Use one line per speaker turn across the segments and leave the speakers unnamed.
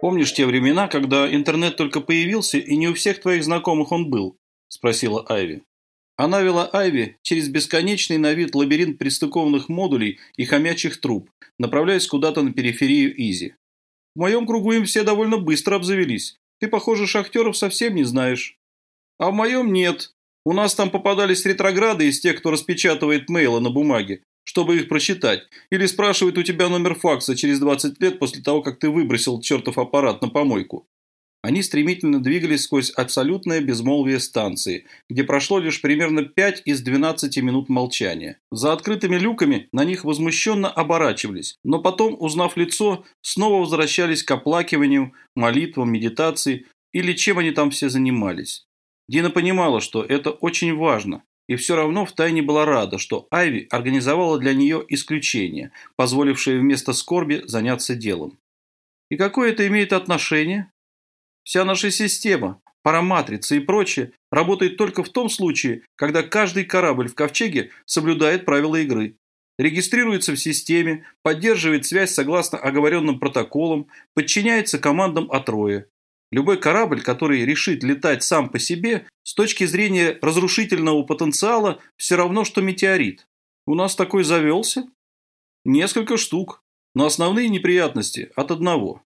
«Помнишь те времена, когда интернет только появился, и не у всех твоих знакомых он был?» – спросила Айви. Она вела Айви через бесконечный на вид лабиринт пристыкованных модулей и хомячих труб, направляясь куда-то на периферию Изи. «В моем кругу им все довольно быстро обзавелись. Ты, похоже, шахтеров совсем не знаешь». «А в моем нет. У нас там попадались ретрограды из тех, кто распечатывает мейлы на бумаге, чтобы их прочитать, или спрашивает у тебя номер факса через 20 лет после того, как ты выбросил чертов аппарат на помойку. Они стремительно двигались сквозь абсолютное безмолвие станции, где прошло лишь примерно 5 из 12 минут молчания. За открытыми люками на них возмущенно оборачивались, но потом, узнав лицо, снова возвращались к оплакиванию, молитвам, медитации или чем они там все занимались. Дина понимала, что это очень важно, и все равно втайне была рада, что Айви организовала для нее исключение, позволившее вместо скорби заняться делом. «И какое это имеет отношение?» «Вся наша система, параматрица и прочее работает только в том случае, когда каждый корабль в ковчеге соблюдает правила игры, регистрируется в системе, поддерживает связь согласно оговоренным протоколам, подчиняется командам от роя. Любой корабль, который решит летать сам по себе, с точки зрения разрушительного потенциала, все равно, что метеорит. У нас такой завелся? Несколько штук, но основные неприятности от одного.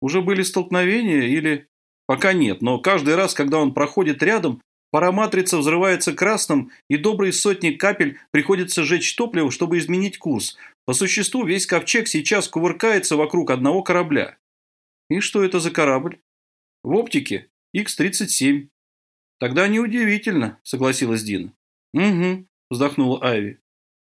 Уже были столкновения или... Пока нет, но каждый раз, когда он проходит рядом, параматрица взрывается красным, и добрые сотни капель приходится жечь топливо, чтобы изменить курс. По существу весь ковчег сейчас кувыркается вокруг одного корабля. И что это за корабль? В оптике X-37. Тогда неудивительно, согласилась Дина. Угу, вздохнула Айви.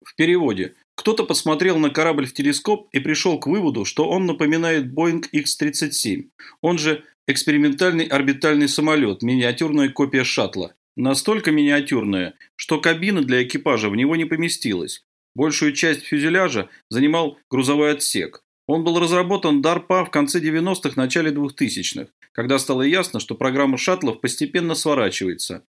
В переводе. Кто-то посмотрел на корабль в телескоп и пришел к выводу, что он напоминает Boeing X-37, он же экспериментальный орбитальный самолет, миниатюрная копия шаттла. Настолько миниатюрная, что кабина для экипажа в него не поместилась. Большую часть фюзеляжа занимал грузовой отсек. Он был разработан DARPA в конце 90-х, начале 2000-х, когда стало ясно, что программа шаттлов постепенно сворачивается.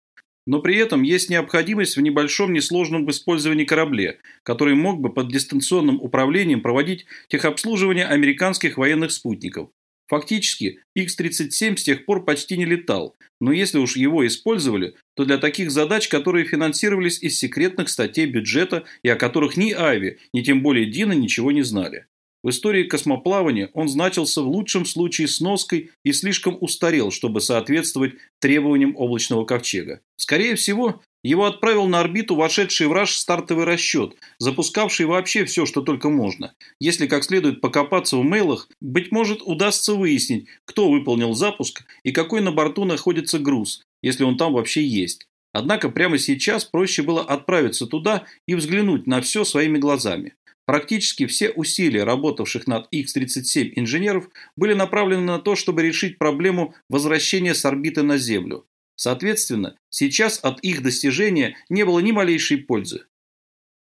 Но при этом есть необходимость в небольшом несложном использовании корабле, который мог бы под дистанционным управлением проводить техобслуживание американских военных спутников. Фактически, X-37 с тех пор почти не летал, но если уж его использовали, то для таких задач, которые финансировались из секретных статей бюджета и о которых ни Айви, ни тем более Дина ничего не знали. В истории космоплавания он значился в лучшем случае сноской и слишком устарел, чтобы соответствовать требованиям облачного ковчега. Скорее всего, его отправил на орбиту вошедший в раж стартовый расчет, запускавший вообще все, что только можно. Если как следует покопаться в мейлах, быть может удастся выяснить, кто выполнил запуск и какой на борту находится груз, если он там вообще есть. Однако прямо сейчас проще было отправиться туда и взглянуть на все своими глазами. Практически все усилия работавших над X-37 инженеров были направлены на то, чтобы решить проблему возвращения с орбиты на Землю. Соответственно, сейчас от их достижения не было ни малейшей пользы.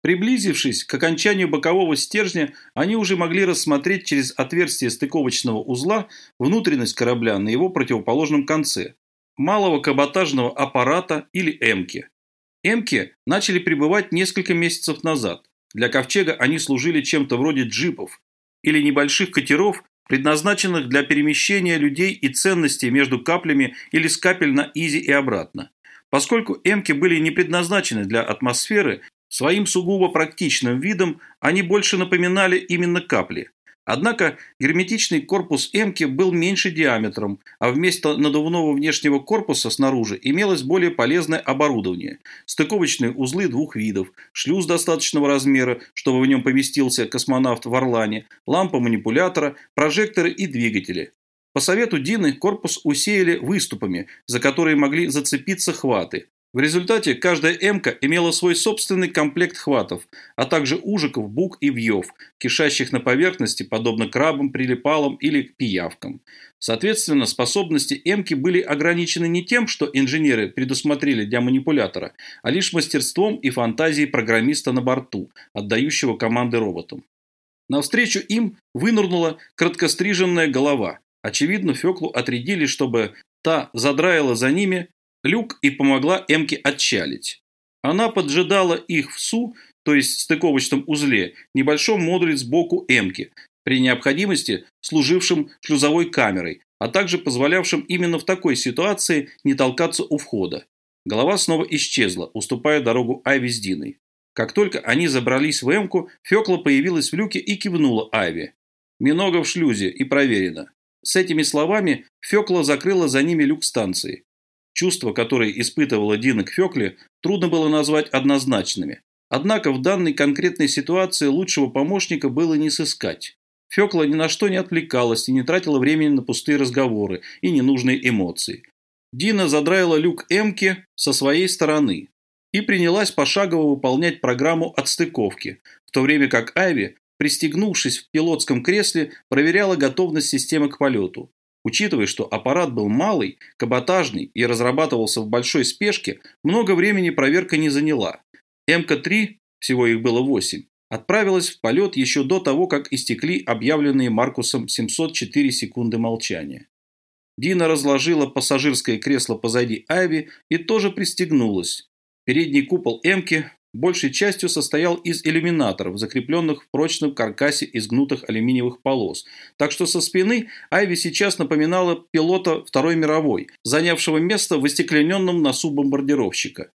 Приблизившись к окончанию бокового стержня, они уже могли рассмотреть через отверстие стыковочного узла внутренность корабля на его противоположном конце – малого каботажного аппарата или «Эмки». «Эмки» начали прибывать несколько месяцев назад. Для ковчега они служили чем-то вроде джипов или небольших катеров, предназначенных для перемещения людей и ценностей между каплями или с капель на Изи и обратно. Поскольку эмки были не предназначены для атмосферы, своим сугубо практичным видом они больше напоминали именно капли. Однако герметичный корпус «Эмки» был меньше диаметром, а вместо надувного внешнего корпуса снаружи имелось более полезное оборудование. Стыковочные узлы двух видов, шлюз достаточного размера, чтобы в нем поместился космонавт в Орлане, лампа манипулятора, прожекторы и двигатели. По совету Дины корпус усеяли выступами, за которые могли зацепиться хваты. В результате каждая «Эмка» имела свой собственный комплект хватов, а также ужиков, бук и вьев, кишащих на поверхности, подобно крабам, прилипалам или пиявкам. Соответственно, способности «Эмки» были ограничены не тем, что инженеры предусмотрели для манипулятора, а лишь мастерством и фантазией программиста на борту, отдающего команды роботам. Навстречу им вынырнула краткостриженная голова. Очевидно, Феклу отрядили, чтобы та задраила за ними люк и помогла Эмке отчалить. Она поджидала их в СУ, то есть стыковочном узле, небольшом модуле сбоку Эмки, при необходимости служившим шлюзовой камерой, а также позволявшим именно в такой ситуации не толкаться у входа. Голова снова исчезла, уступая дорогу Айве с Диной. Как только они забрались в Эмку, Фёкла появилась в люке и кивнула Айве. «Минога в шлюзе и проверено». С этими словами Фёкла закрыла за ними люк станции. Чувства, которые испытывала Дина к Фёкле, трудно было назвать однозначными. Однако в данной конкретной ситуации лучшего помощника было не сыскать. Фёкла ни на что не отвлекалась и не тратила времени на пустые разговоры и ненужные эмоции. Дина задраила люк Эмки со своей стороны и принялась пошагово выполнять программу отстыковки, в то время как Айви, пристегнувшись в пилотском кресле, проверяла готовность системы к полету. Учитывая, что аппарат был малый, каботажный и разрабатывался в большой спешке, много времени проверка не заняла. МК-3, всего их было 8, отправилась в полет еще до того, как истекли объявленные Маркусом 704 секунды молчания. Дина разложила пассажирское кресло позади Айви и тоже пристегнулась. Передний купол Эмки большей частью состоял из иллюминаторов, закрепленных в прочном каркасе из гнутых алюминиевых полос. Так что со спины Айви сейчас напоминала пилота Второй мировой, занявшего место в остеклененном носу бомбардировщика.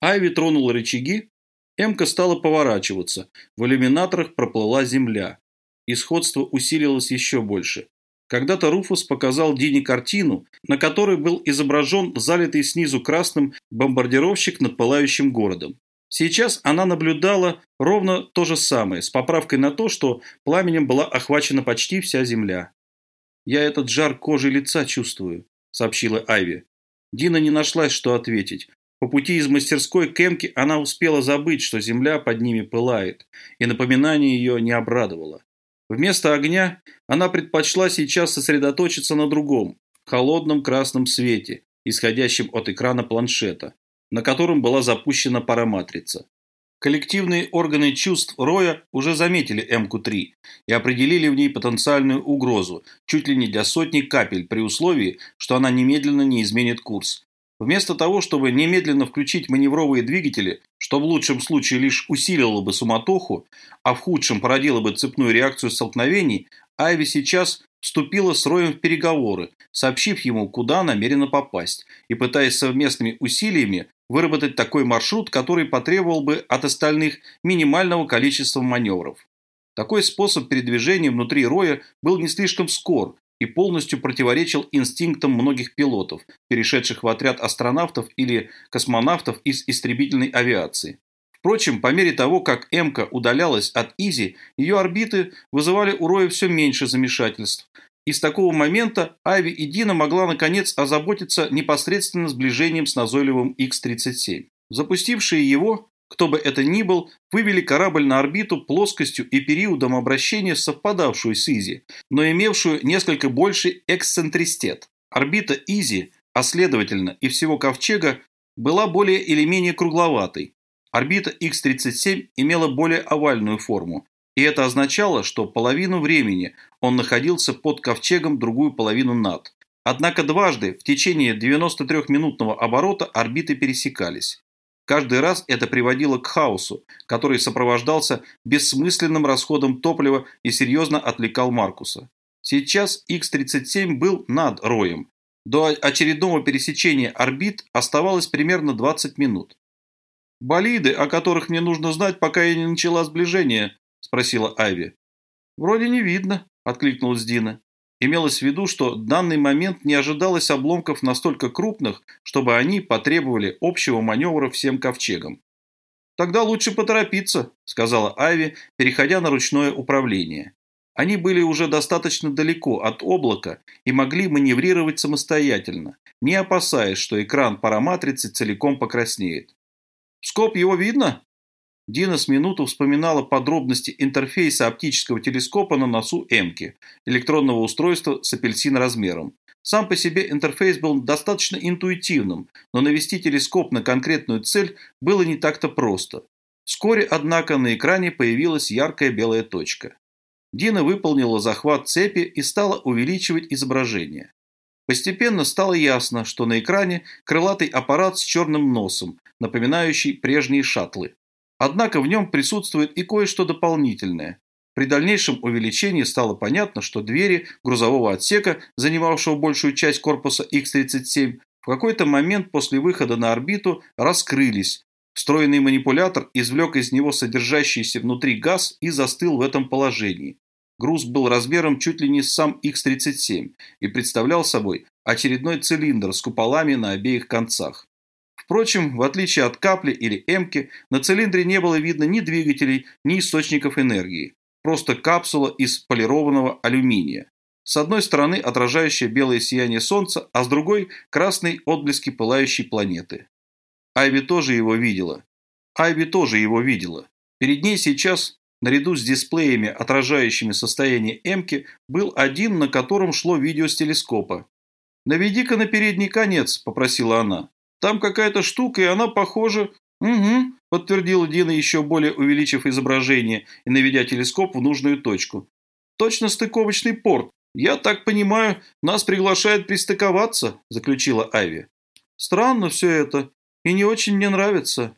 Айви тронула рычаги, Эмка стала поворачиваться, в иллюминаторах проплыла земля. И сходство усилилось еще больше. Когда-то Руфус показал Дине картину, на которой был изображен залитый снизу красным бомбардировщик над пылающим городом. Сейчас она наблюдала ровно то же самое, с поправкой на то, что пламенем была охвачена почти вся земля. «Я этот жар кожи лица чувствую», – сообщила Айви. Дина не нашлась, что ответить. По пути из мастерской к Эмке она успела забыть, что земля под ними пылает, и напоминание ее не обрадовало. Вместо огня она предпочла сейчас сосредоточиться на другом, холодном красном свете, исходящем от экрана планшета на котором была запущена параматрица. Коллективные органы чувств Роя уже заметили МК-3 и определили в ней потенциальную угрозу, чуть ли не для сотни капель, при условии, что она немедленно не изменит курс. Вместо того, чтобы немедленно включить маневровые двигатели, что в лучшем случае лишь усилило бы суматоху, а в худшем породило бы цепную реакцию столкновений, Айви сейчас вступила с Роем в переговоры, сообщив ему, куда намерена попасть, и пытаясь совместными усилиями выработать такой маршрут, который потребовал бы от остальных минимального количества маневров. Такой способ передвижения внутри роя был не слишком скор и полностью противоречил инстинктам многих пилотов, перешедших в отряд астронавтов или космонавтов из истребительной авиации. Впрочем, по мере того, как Эмка удалялась от Изи, ее орбиты вызывали у Роя все меньше вмешательств, и с такого момента Айви и Дина могла наконец озаботиться непосредственно сближением с назойливым X-37. Запустившие его, кто бы это ни был, вывели корабль на орбиту плоскостью и периодом обращения совпадавшую с Изи, но имевшую несколько больший эксцентриситет. Орбита Изи, а следовательно и всего Ковчега, была более или менее кругловатой. Орбита X-37 имела более овальную форму, и это означало, что половину времени он находился под ковчегом, другую половину над. Однако дважды в течение 93-минутного оборота орбиты пересекались. Каждый раз это приводило к хаосу, который сопровождался бессмысленным расходом топлива и серьезно отвлекал Маркуса. Сейчас X-37 был над роем. До очередного пересечения орбит оставалось примерно 20 минут. «Болиды, о которых мне нужно знать, пока я не начала сближение?» – спросила Айви. «Вроде не видно», – откликнулась Дина. Имелось в виду, что в данный момент не ожидалось обломков настолько крупных, чтобы они потребовали общего маневра всем ковчегам. «Тогда лучше поторопиться», – сказала Айви, переходя на ручное управление. Они были уже достаточно далеко от облака и могли маневрировать самостоятельно, не опасаясь, что экран параматрицы целиком покраснеет. «Скоп его видно?» Дина с минуту вспоминала подробности интерфейса оптического телескопа на носу Эмки, электронного устройства с апельсин размером. Сам по себе интерфейс был достаточно интуитивным, но навести телескоп на конкретную цель было не так-то просто. Вскоре, однако, на экране появилась яркая белая точка. Дина выполнила захват цепи и стала увеличивать изображение. Постепенно стало ясно, что на экране крылатый аппарат с черным носом, напоминающий прежние шаттлы. Однако в нем присутствует и кое-что дополнительное. При дальнейшем увеличении стало понятно, что двери грузового отсека, занимавшего большую часть корпуса X-37, в какой-то момент после выхода на орбиту раскрылись. Встроенный манипулятор извлек из него содержащийся внутри газ и застыл в этом положении. Груз был размером чуть ли не сам X-37 и представлял собой очередной цилиндр с куполами на обеих концах. Впрочем, в отличие от капли или эмки, на цилиндре не было видно ни двигателей, ни источников энергии просто капсула из полированного алюминия. С одной стороны отражающее белое сияние солнца, а с другой – красные отблески пылающей планеты. Айви тоже его видела. Айви тоже его видела. Перед ней сейчас, наряду с дисплеями, отражающими состояние Эмки, был один, на котором шло видео с телескопа. «Наведи-ка на передний конец», – попросила она. «Там какая-то штука, и она похожа «Угу», – подтвердила Дина, еще более увеличив изображение и наведя телескоп в нужную точку. «Точно стыковочный порт. Я так понимаю, нас приглашают пристыковаться», – заключила Айви. «Странно все это, и не очень мне нравится».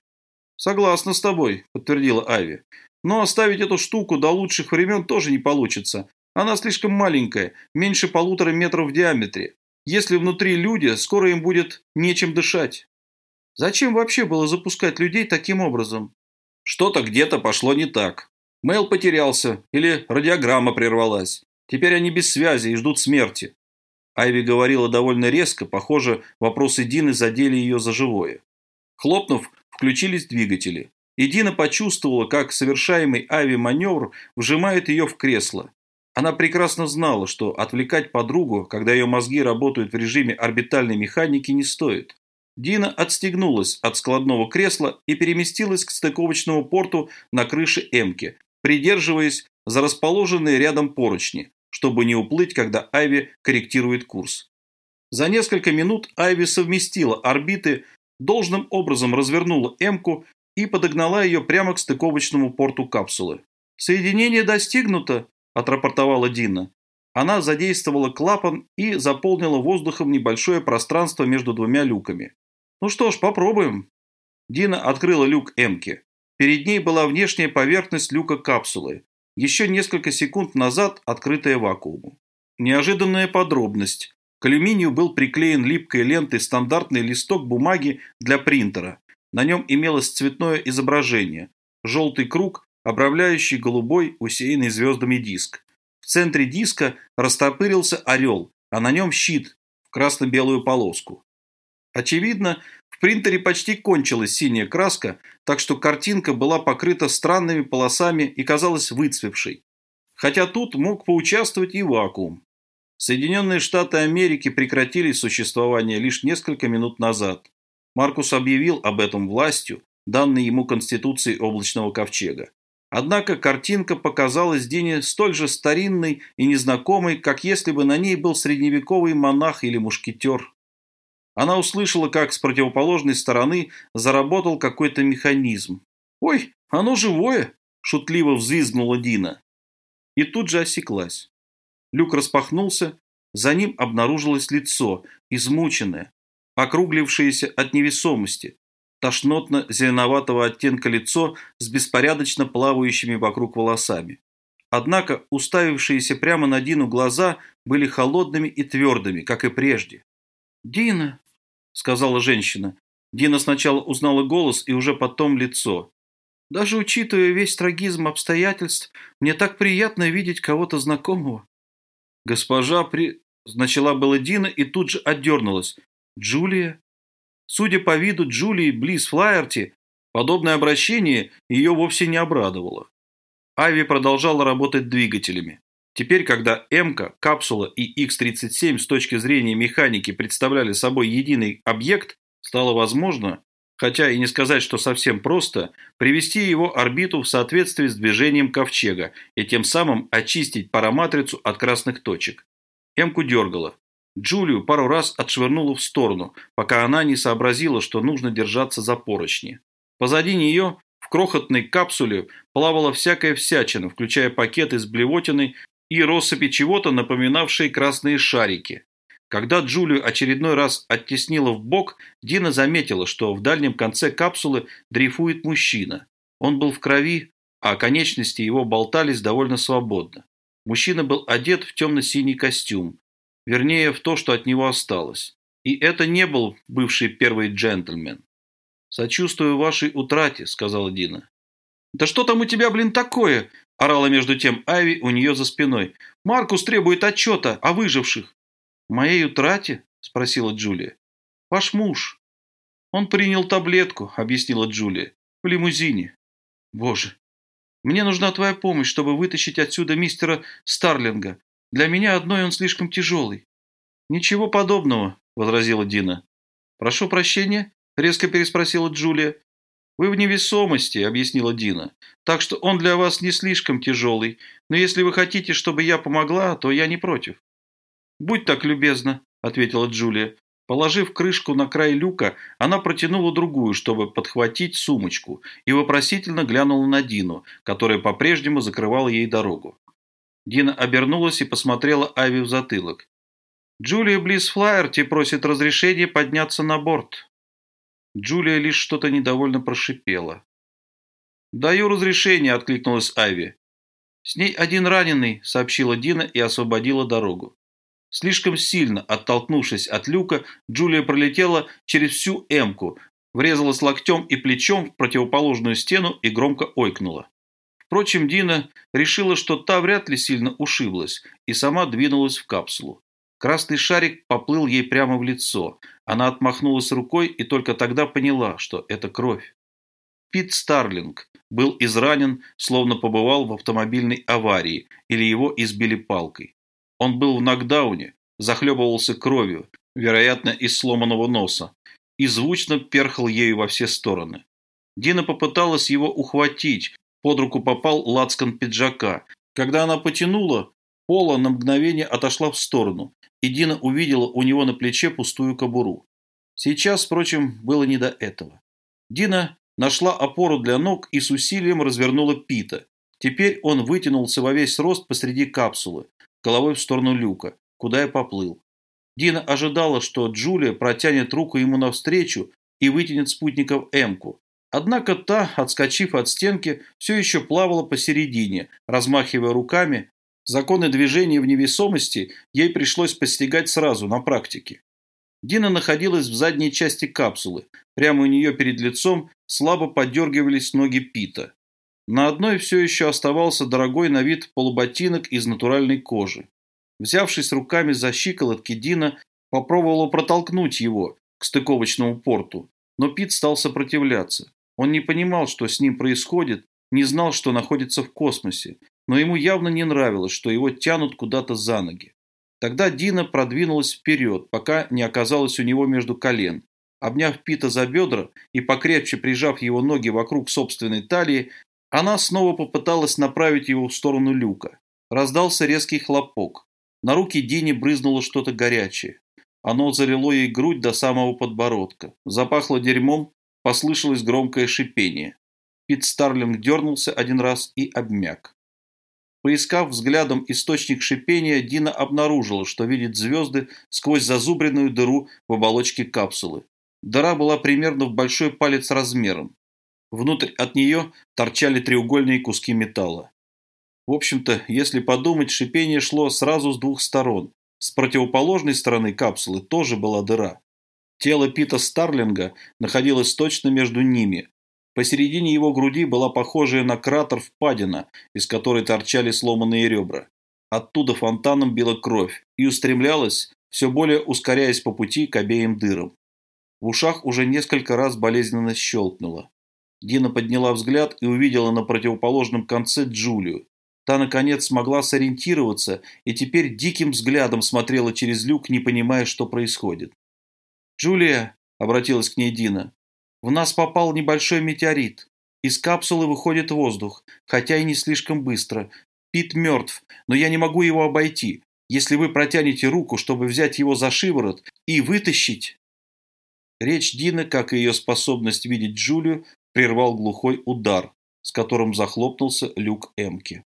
«Согласна с тобой», – подтвердила Айви. «Но оставить эту штуку до лучших времен тоже не получится. Она слишком маленькая, меньше полутора метров в диаметре. Если внутри люди, скоро им будет нечем дышать». Зачем вообще было запускать людей таким образом? Что-то где-то пошло не так. Мейл потерялся или радиограмма прервалась. Теперь они без связи и ждут смерти. Айви говорила довольно резко, похоже, вопросы Дины задели ее за живое. Хлопнув, включились двигатели. И Дина почувствовала, как совершаемый Айви маневр вжимает ее в кресло. Она прекрасно знала, что отвлекать подругу, когда ее мозги работают в режиме орбитальной механики, не стоит. Дина отстегнулась от складного кресла и переместилась к стыковочному порту на крыше Эмки, придерживаясь за расположенные рядом поручни, чтобы не уплыть, когда Айви корректирует курс. За несколько минут Айви совместила орбиты, должным образом развернула Эмку и подогнала ее прямо к стыковочному порту капсулы. «Соединение достигнуто», – отрапортовала Дина. Она задействовала клапан и заполнила воздухом небольшое пространство между двумя люками. Ну что ж, попробуем. Дина открыла люк Эмки. Перед ней была внешняя поверхность люка капсулы. Еще несколько секунд назад открытая вакууму. Неожиданная подробность. К алюминию был приклеен липкой лентой стандартный листок бумаги для принтера. На нем имелось цветное изображение. Желтый круг, обрамляющий голубой, усеянный звездами диск. В центре диска растопырился орел, а на нем щит в красно-белую полоску. Очевидно, в принтере почти кончилась синяя краска, так что картинка была покрыта странными полосами и казалась выцвевшей. Хотя тут мог поучаствовать и вакуум. Соединенные Штаты Америки прекратили существование лишь несколько минут назад. Маркус объявил об этом властью, данной ему Конституцией облачного ковчега. Однако картинка показалась Дине столь же старинной и незнакомой, как если бы на ней был средневековый монах или мушкетер. Она услышала, как с противоположной стороны заработал какой-то механизм. «Ой, оно живое!» – шутливо взвизгнула Дина. И тут же осеклась. Люк распахнулся, за ним обнаружилось лицо, измученное, округлившееся от невесомости, тошнотно-зеленоватого оттенка лицо с беспорядочно плавающими вокруг волосами. Однако уставившиеся прямо на Дину глаза были холодными и твердыми, как и прежде. «Дина!» сказала женщина. Дина сначала узнала голос и уже потом лицо. Даже учитывая весь трагизм обстоятельств, мне так приятно видеть кого-то знакомого. Госпожа при... Начала была Дина и тут же отдернулась. Джулия? Судя по виду Джулии Близ Флайерти, подобное обращение ее вовсе не обрадовало. Ави продолжала работать двигателями. Теперь, когда МК, капсула и X-37 с точки зрения механики представляли собой единый объект, стало возможно, хотя и не сказать, что совсем просто, привести его орбиту в соответствии с движением ковчега и тем самым очистить параматрицу от красных точек. Эмку дергала. Джулию пару раз отшвырнула в сторону, пока она не сообразила, что нужно держаться за поручни. Позади нее в крохотной капсуле плавала всякая всячина, включая пакеты с блевотиной и россыпи чего-то, напоминавшей красные шарики. Когда Джулию очередной раз оттеснила в бок, Дина заметила, что в дальнем конце капсулы дрейфует мужчина. Он был в крови, а конечности его болтались довольно свободно. Мужчина был одет в темно-синий костюм, вернее, в то, что от него осталось. И это не был бывший первый джентльмен. «Сочувствую вашей утрате», — сказала Дина. «Да что там у тебя, блин, такое?» – орала между тем Айви у нее за спиной. «Маркус требует отчета о выживших». «Моей утрате?» – спросила Джулия. «Ваш муж». «Он принял таблетку», – объяснила Джулия. «В лимузине». «Боже, мне нужна твоя помощь, чтобы вытащить отсюда мистера Старлинга. Для меня одной он слишком тяжелый». «Ничего подобного», – возразила Дина. «Прошу прощения?» – резко переспросила Джулия. «Вы в невесомости», – объяснила Дина. «Так что он для вас не слишком тяжелый. Но если вы хотите, чтобы я помогла, то я не против». «Будь так любезна», – ответила Джулия. Положив крышку на край люка, она протянула другую, чтобы подхватить сумочку, и вопросительно глянула на Дину, которая по-прежнему закрывала ей дорогу. Дина обернулась и посмотрела Ави в затылок. «Джулия Близ Флаерти просит разрешения подняться на борт». Джулия лишь что-то недовольно прошипела. «Даю разрешение», – откликнулась Айви. «С ней один раненый», – сообщила Дина и освободила дорогу. Слишком сильно оттолкнувшись от люка, Джулия пролетела через всю эмку, врезалась локтем и плечом в противоположную стену и громко ойкнула. Впрочем, Дина решила, что та вряд ли сильно ушиблась, и сама двинулась в капсулу. Красный шарик поплыл ей прямо в лицо. Она отмахнулась рукой и только тогда поняла, что это кровь. Пит Старлинг был изранен, словно побывал в автомобильной аварии или его избили палкой. Он был в нокдауне, захлебывался кровью, вероятно, из сломанного носа, и звучно перхал ею во все стороны. Дина попыталась его ухватить, под руку попал лацкан пиджака. Когда она потянула, Пола на мгновение отошла в сторону, и Дина увидела у него на плече пустую кобуру. Сейчас, впрочем, было не до этого. Дина нашла опору для ног и с усилием развернула Пита. Теперь он вытянулся во весь рост посреди капсулы, головой в сторону люка, куда я поплыл. Дина ожидала, что Джулия протянет руку ему навстречу и вытянет спутников Эмку. Однако та, отскочив от стенки, все еще плавала посередине, размахивая руками, Законы движения в невесомости ей пришлось постигать сразу, на практике. Дина находилась в задней части капсулы. Прямо у нее перед лицом слабо подергивались ноги Пита. На одной все еще оставался дорогой на вид полуботинок из натуральной кожи. Взявшись руками за щиколотки, Дина попробовала протолкнуть его к стыковочному порту, но Пит стал сопротивляться. Он не понимал, что с ним происходит, не знал, что находится в космосе, но ему явно не нравилось, что его тянут куда-то за ноги. Тогда Дина продвинулась вперед, пока не оказалась у него между колен. Обняв Пита за бедра и покрепче прижав его ноги вокруг собственной талии, она снова попыталась направить его в сторону люка. Раздался резкий хлопок. На руки Дине брызнуло что-то горячее. Оно залило ей грудь до самого подбородка. Запахло дерьмом, послышалось громкое шипение. Пит Старлинг дернулся один раз и обмяк. Поискав взглядом источник шипения, Дина обнаружила, что видит звезды сквозь зазубренную дыру в оболочке капсулы. Дыра была примерно в большой палец размером. Внутрь от нее торчали треугольные куски металла. В общем-то, если подумать, шипение шло сразу с двух сторон. С противоположной стороны капсулы тоже была дыра. Тело Пита Старлинга находилось точно между ними, Посередине его груди была похожая на кратер впадина, из которой торчали сломанные ребра. Оттуда фонтаном била кровь и устремлялась, все более ускоряясь по пути к обеим дырам. В ушах уже несколько раз болезненно щелкнуло. Дина подняла взгляд и увидела на противоположном конце Джулию. Та, наконец, смогла сориентироваться и теперь диким взглядом смотрела через люк, не понимая, что происходит. «Джулия!» – обратилась к ней Дина. В нас попал небольшой метеорит. Из капсулы выходит воздух, хотя и не слишком быстро. Пит мертв, но я не могу его обойти. Если вы протянете руку, чтобы взять его за шиворот и вытащить...» Речь Дины, как и ее способность видеть Джулию, прервал глухой удар, с которым захлопнулся люк Эмки.